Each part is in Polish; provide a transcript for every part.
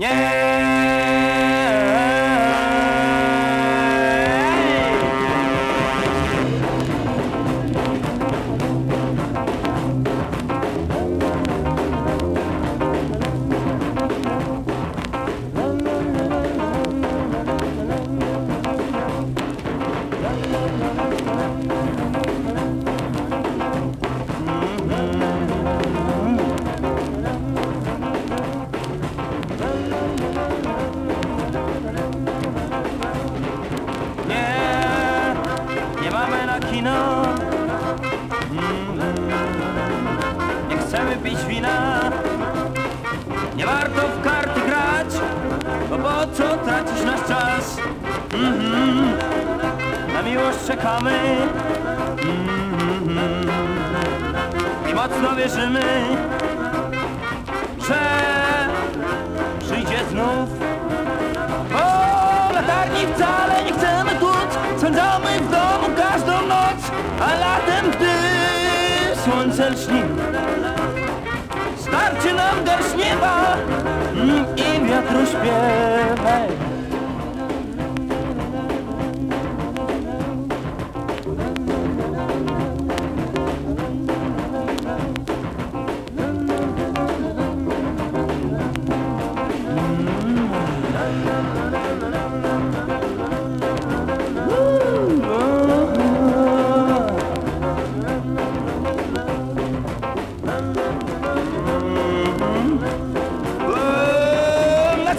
Nie! Nie mamy na kino. Mm, Nie chcemy pić wina. Nie warto w karty grać, bo po co tracić nasz czas? Mhm. Na miłość czekamy. Mhm. I mocno wierzymy, że przyjdzie znów. O, słońce lśni. Starczy nam garść nieba mm, I wiatru śpiew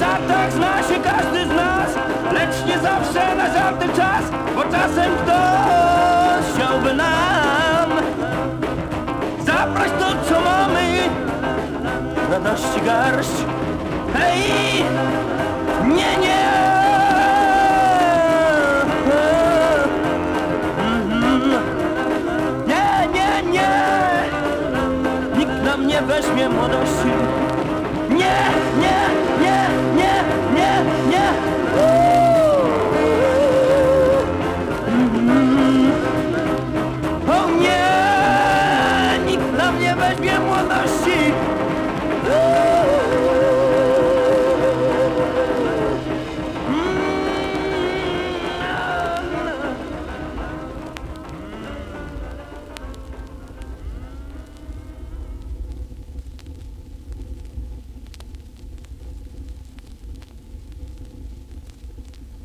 żartach zna się każdy z nas Lecz nie zawsze na żarty czas Bo czasem ktoś chciałby nam Zabrać to co mamy Radości garść Hej! Nie, nie! Mhm. Nie, nie, nie! Nikt nam nie weźmie młodości nie, nie, nie, nie, nie, nie,